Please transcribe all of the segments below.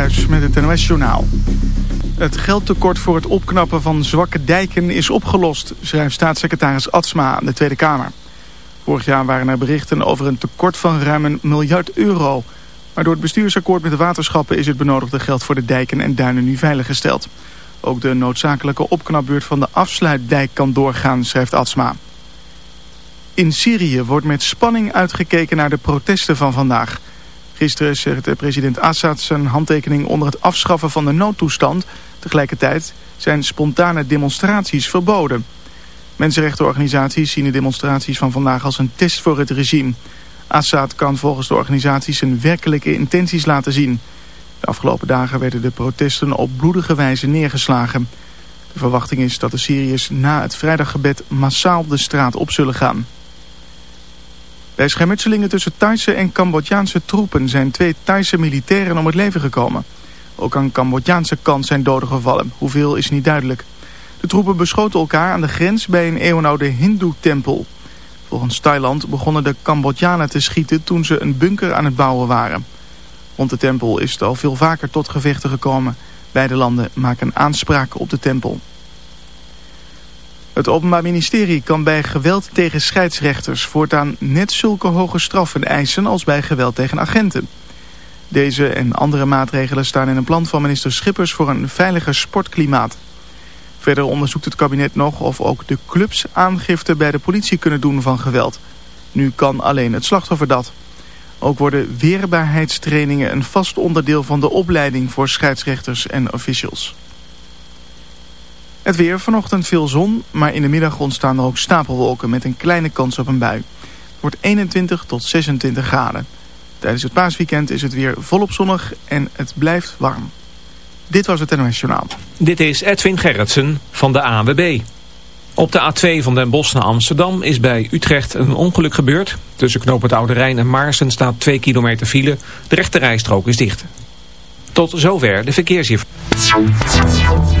Met het NOS-journaal. Het geldtekort voor het opknappen van zwakke dijken is opgelost, schrijft staatssecretaris Atsma aan de Tweede Kamer. Vorig jaar waren er berichten over een tekort van ruim een miljard euro. Maar door het bestuursakkoord met de waterschappen is het benodigde geld voor de dijken en duinen nu veiliggesteld. Ook de noodzakelijke opknapbeurt van de afsluitdijk kan doorgaan, schrijft Atsma. In Syrië wordt met spanning uitgekeken naar de protesten van vandaag... Gisteren zette president Assad zijn handtekening onder het afschaffen van de noodtoestand. Tegelijkertijd zijn spontane demonstraties verboden. Mensenrechtenorganisaties zien de demonstraties van vandaag als een test voor het regime. Assad kan volgens de organisaties zijn werkelijke intenties laten zien. De afgelopen dagen werden de protesten op bloedige wijze neergeslagen. De verwachting is dat de Syriërs na het vrijdaggebed massaal de straat op zullen gaan. Bij schermutselingen tussen Thaise en Cambodjaanse troepen zijn twee Thaise militairen om het leven gekomen. Ook aan Cambodjaanse kant zijn doden gevallen. Hoeveel is niet duidelijk. De troepen beschoten elkaar aan de grens bij een eeuwenoude hindoe-tempel. Volgens Thailand begonnen de Cambodjanen te schieten toen ze een bunker aan het bouwen waren. Rond de tempel is het al veel vaker tot gevechten gekomen. Beide landen maken aanspraak op de tempel. Het Openbaar Ministerie kan bij geweld tegen scheidsrechters voortaan net zulke hoge straffen eisen als bij geweld tegen agenten. Deze en andere maatregelen staan in een plan van minister Schippers voor een veiliger sportklimaat. Verder onderzoekt het kabinet nog of ook de clubs aangifte bij de politie kunnen doen van geweld. Nu kan alleen het slachtoffer dat. Ook worden weerbaarheidstrainingen een vast onderdeel van de opleiding voor scheidsrechters en officials. Het weer, vanochtend veel zon, maar in de middag ontstaan er ook stapelwolken met een kleine kans op een bui. Het wordt 21 tot 26 graden. Tijdens het paasweekend is het weer volop zonnig en het blijft warm. Dit was het NOS Journaal. Dit is Edwin Gerritsen van de ANWB. Op de A2 van Den Bosch naar Amsterdam is bij Utrecht een ongeluk gebeurd. Tussen knoop het Oude Rijn en Maarsen staat 2 kilometer file. De rechte rijstrook is dicht. Tot zover de verkeersinformatie.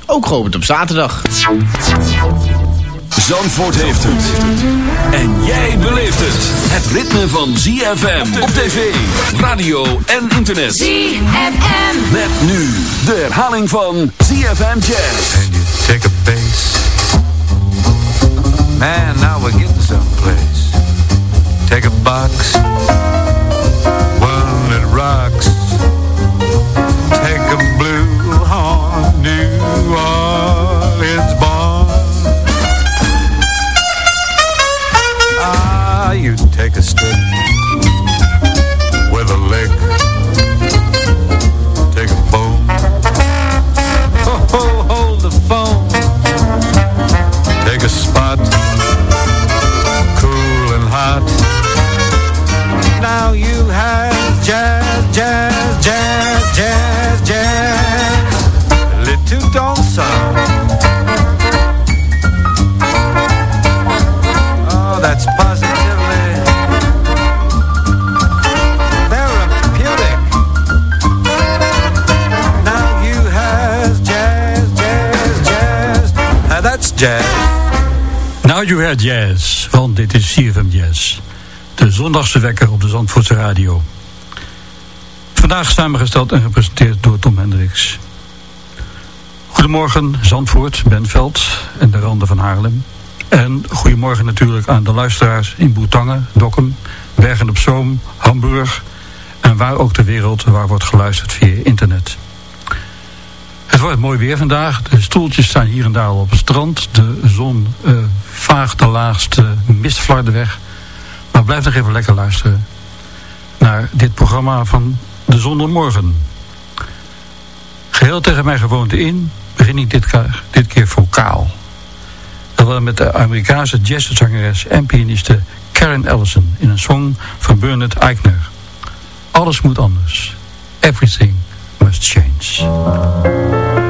Ook geopend op zaterdag. Zandvoort heeft het. En jij beleeft het. Het ritme van ZFM op tv, radio en internet. ZFM. Met nu de herhaling van ZFM Jazz. And you take a base. Man, now we're getting someplace. Take a box. One that rocks. are. Jazz. Now you hear jazz, want dit is CFM Jazz. De zondagse wekker op de Zandvoortse radio. Vandaag samengesteld en gepresenteerd door Tom Hendricks. Goedemorgen Zandvoort, Benveld en de randen van Haarlem. En goedemorgen natuurlijk aan de luisteraars in Boetangen, Dokkum, Bergen op Zoom, Hamburg... en waar ook ter wereld waar wordt geluisterd via internet. Het wordt mooi weer vandaag. De stoeltjes staan hier en daar al op het strand. De zon uh, vaagt de laagste mistflarden weg. Maar blijf nog even lekker luisteren naar dit programma van De Zondagmorgen. Geheel tegen mijn gewoonte in begin ik dit, dit keer vocaal. Dat wel met de Amerikaanse jazzzangeres en pianiste Karen Ellison in een song van Bernard Eichner. Alles moet anders. Everything First Change.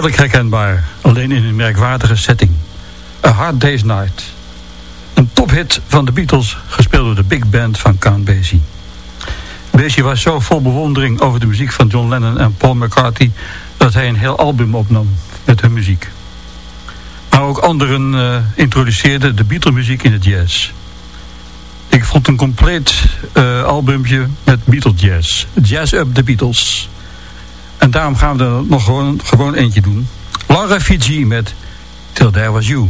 Duidelijk herkenbaar, alleen in een merkwaardige setting. A Hard Day's Night. Een tophit van de Beatles, gespeeld door de big band van Count Basie. Basie was zo vol bewondering over de muziek van John Lennon en Paul McCartney... dat hij een heel album opnam met hun muziek. Maar ook anderen uh, introduceerden de Beatle-muziek in het jazz. Ik vond een compleet uh, albumpje met Beatle Jazz. Jazz Up the Beatles. En daarom gaan we er nog gewoon, gewoon eentje doen. Laura Fiji met Till There Was You.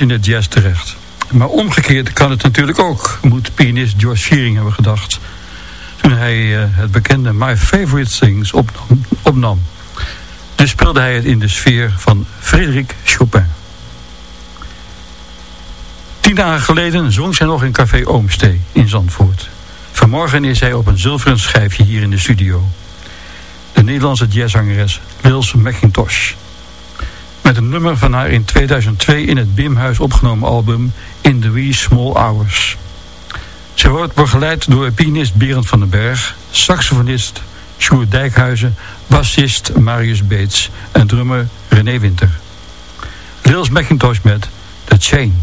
In de jazz terecht. Maar omgekeerd kan het natuurlijk ook, moet pianist George Shearing hebben gedacht. Toen hij uh, het bekende My Favorite Things opnam, opnam. Dus speelde hij het in de sfeer van Frédéric Chopin. Tien dagen geleden zong zij nog in Café Oomstee in Zandvoort. Vanmorgen is hij op een zilveren schijfje hier in de studio. De Nederlandse jazzzangeres Lils McIntosh. Met een nummer van haar in 2002 in het Bimhuis opgenomen album In the Wee Small Hours. Ze wordt begeleid door pianist Berend van den Berg, saxofonist Sjoerd Dijkhuizen, bassist Marius Beets en drummer René Winter. Lils McIntosh met The Chain.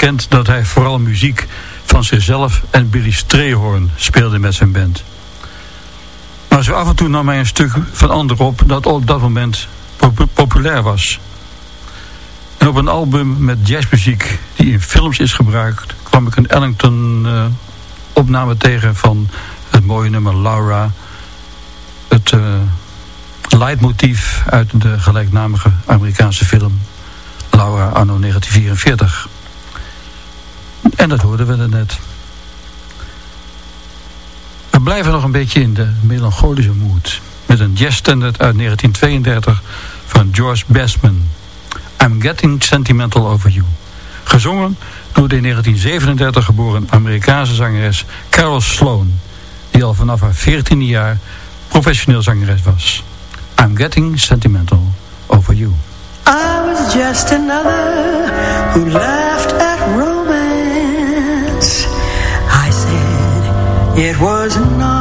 Bekend dat hij vooral muziek van zichzelf en Billy Strayhorn speelde met zijn band. Maar zo af en toe nam hij een stuk van ander op dat op dat moment populair was. En op een album met jazzmuziek die in films is gebruikt... kwam ik een Ellington uh, opname tegen van het mooie nummer Laura. Het uh, leidmotief uit de gelijknamige Amerikaanse film Laura anno 1944. En dat hoorden we er net. We blijven nog een beetje in de melancholische mood. Met een jazzstandard uit 1932 van George Bassman. I'm Getting Sentimental Over You. Gezongen door de in 1937 geboren Amerikaanse zangeres Carol Sloan. Die al vanaf haar 14e jaar professioneel zangeres was. I'm Getting Sentimental Over You. I was just another who it was not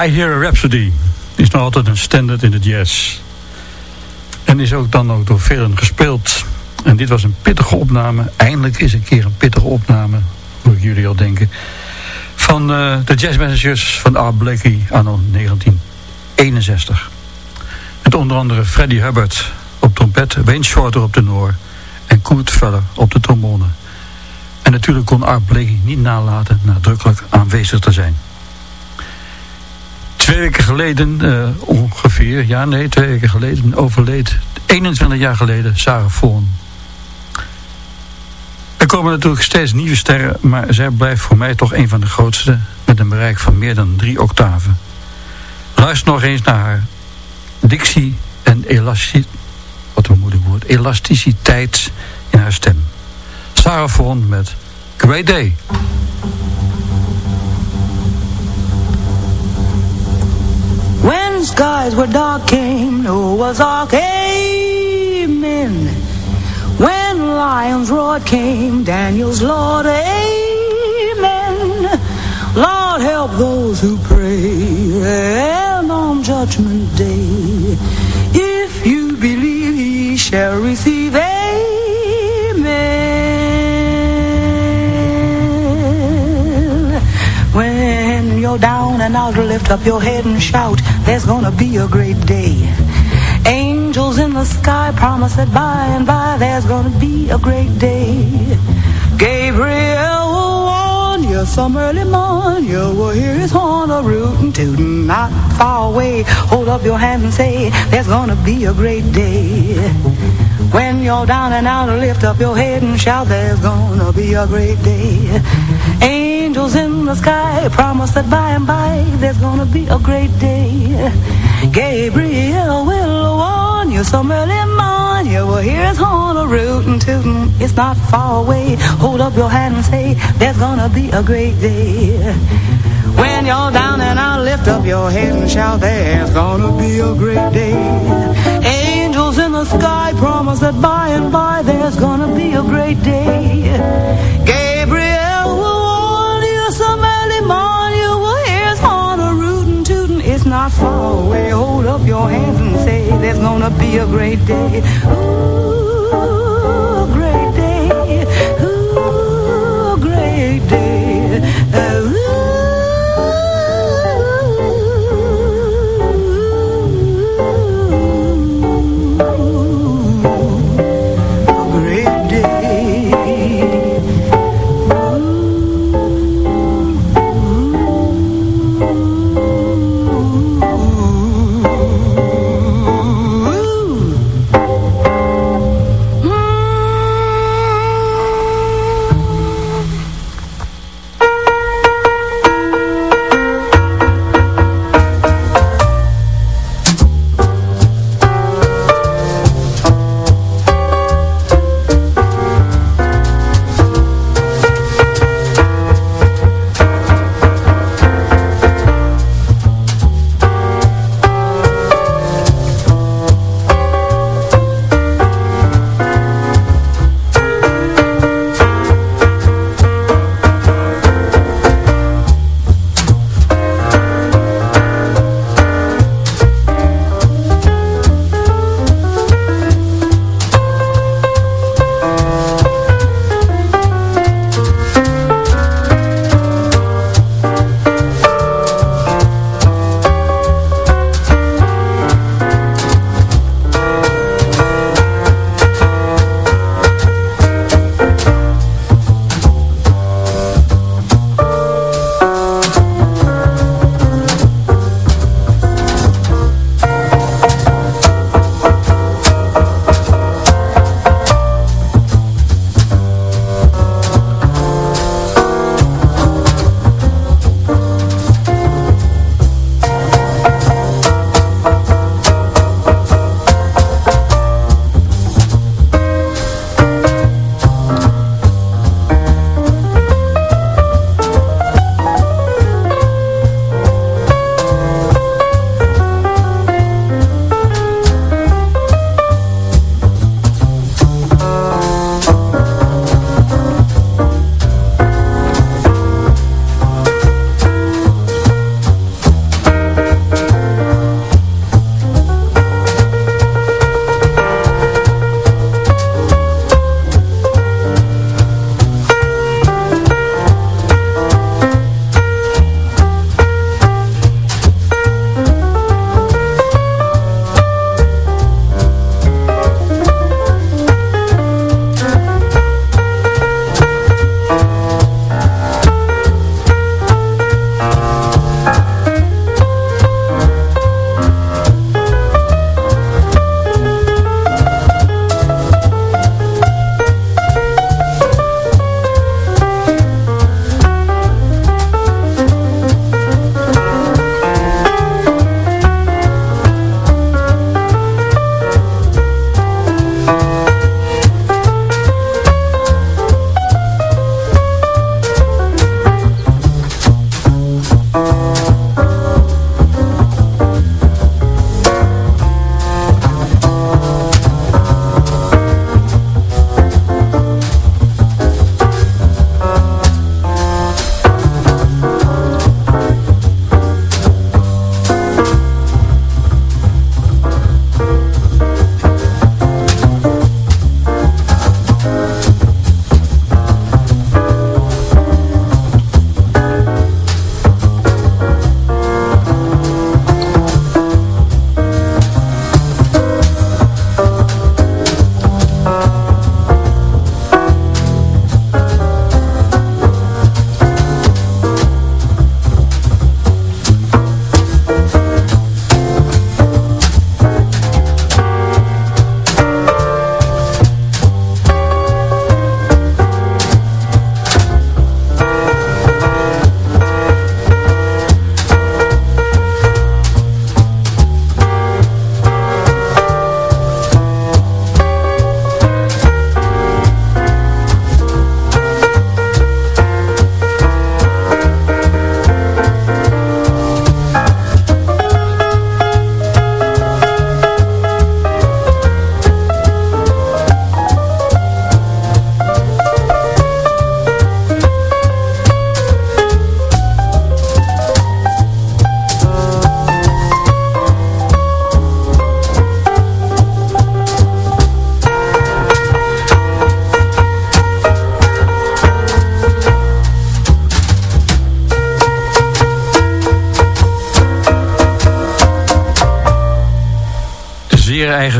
I Hear a Rhapsody is nog altijd een standard in de jazz. En is ook dan ook door velen gespeeld. En dit was een pittige opname. Eindelijk is een keer een pittige opname, hoe ik jullie al denken. Van uh, de jazzmanagers van Art Blakey anno 1961. Met onder andere Freddie Hubbard op trompet, Wayne Shorter op de noor en Kurt Feller op de trombone. En natuurlijk kon Art Blakey niet nalaten nadrukkelijk aanwezig te zijn. Twee weken geleden uh, ongeveer, ja nee, twee weken geleden overleed, 21 jaar geleden, Sarah Vaughan. Er komen natuurlijk steeds nieuwe sterren, maar zij blijft voor mij toch een van de grootste, met een bereik van meer dan drie octaven. Luister nog eens naar haar dictie en elastie, wat een moeilijk woord, elasticiteit in haar stem. Sarah Vaughan met Great Day. When skies were dark came Noah's Ark, amen. When lions roared came Daniel's Lord, amen. Lord help those who pray and on judgment day. If you believe ye shall receive, amen. You're down and out, lift up your head and shout, there's gonna be a great day. Angels in the sky promise that by and by there's gonna be a great day. Gabriel will warn you some early morn, you will hear his horn a rootin' tootin' not far away. Hold up your hands and say, there's gonna be a great day. When you're down and out, lift up your head and shout, there's gonna be a great day. Angels in the sky promise that by and by there's gonna be a great day. Gabriel will warn you some early morn, you will hear his horn a rootin' tootin'. It's not far away. Hold up your hand and say, there's gonna be a great day. When you're down and out, lift up your head and shout, there's gonna be a great day. Angels in the sky promise that by and by there's gonna be a great day. Gabriel not far away. Hold up your hands and say, there's gonna be a great day. Ooh, great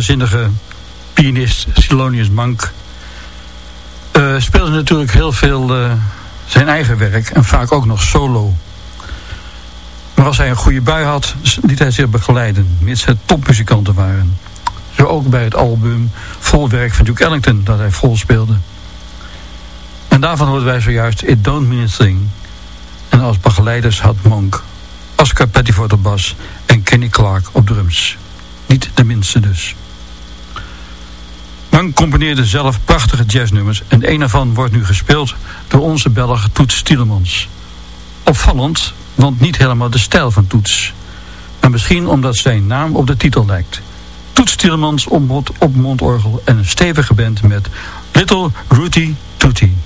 zeer eigenzinnige pianist Silonius Monk uh, speelde natuurlijk heel veel uh, zijn eigen werk en vaak ook nog solo. Maar als hij een goede bui had, liet hij zich begeleiden, mits het topmuzikanten waren. Zo ook bij het album Vol Werk van Duke Ellington dat hij vol speelde. En daarvan hoorden wij zojuist It Don't Mean a Thing. En als begeleiders had Monk, Oscar Pettiford op bas en Kenny Clark op drums. Niet de minste dus. Componeerde zelf prachtige jazznummers en een daarvan wordt nu gespeeld door onze Belg Toets Tielemans. Opvallend, want niet helemaal de stijl van Toets. Maar misschien omdat zijn naam op de titel lijkt. Toets Tielemans op, op mondorgel en een stevige band met Little Rudy Tootie.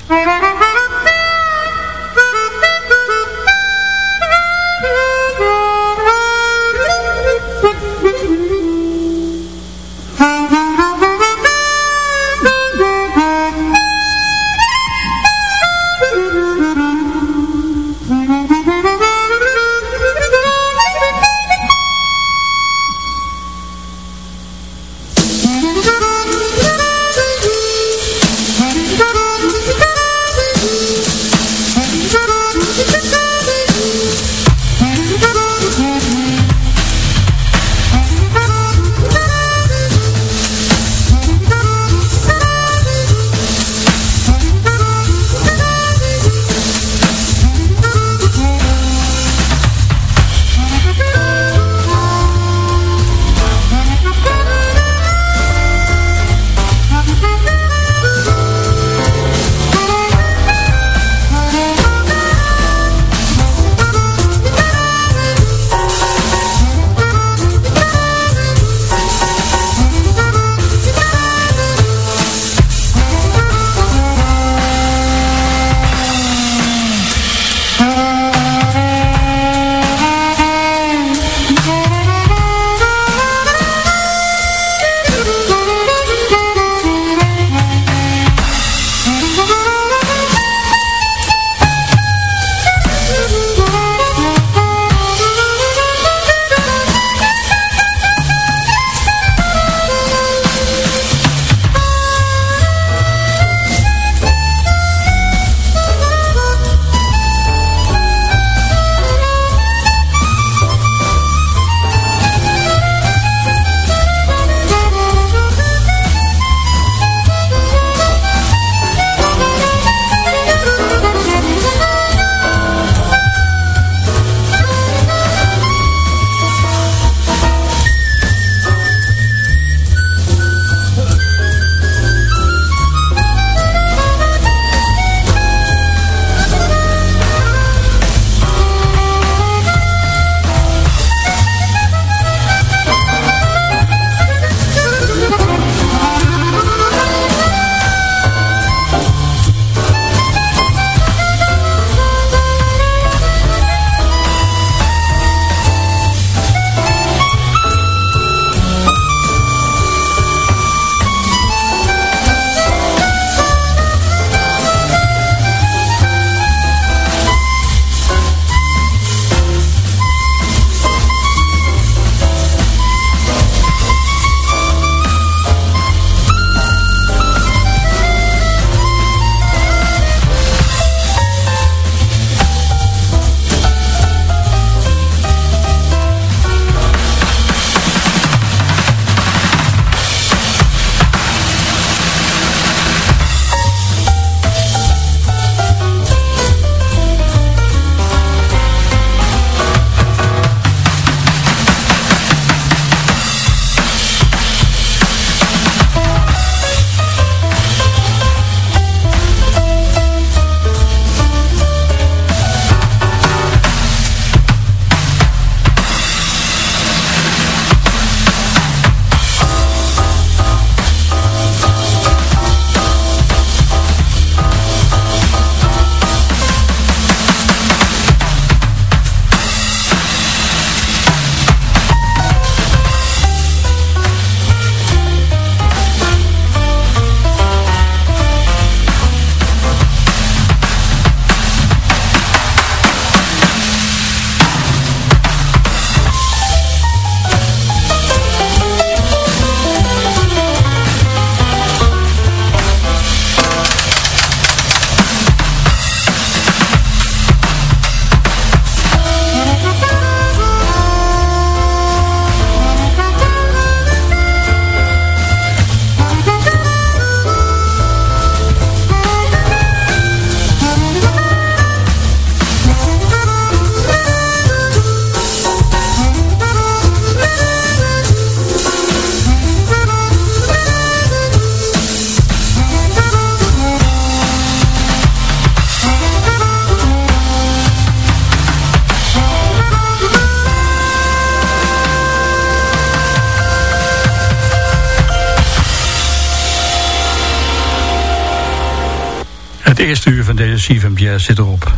Eerste uur van deze CFM Jazz zit erop.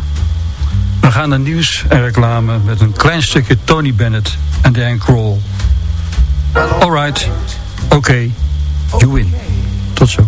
We gaan naar nieuws en reclame met een klein stukje Tony Bennett en Dan Kroll. Alright, oké, you win. Tot zo.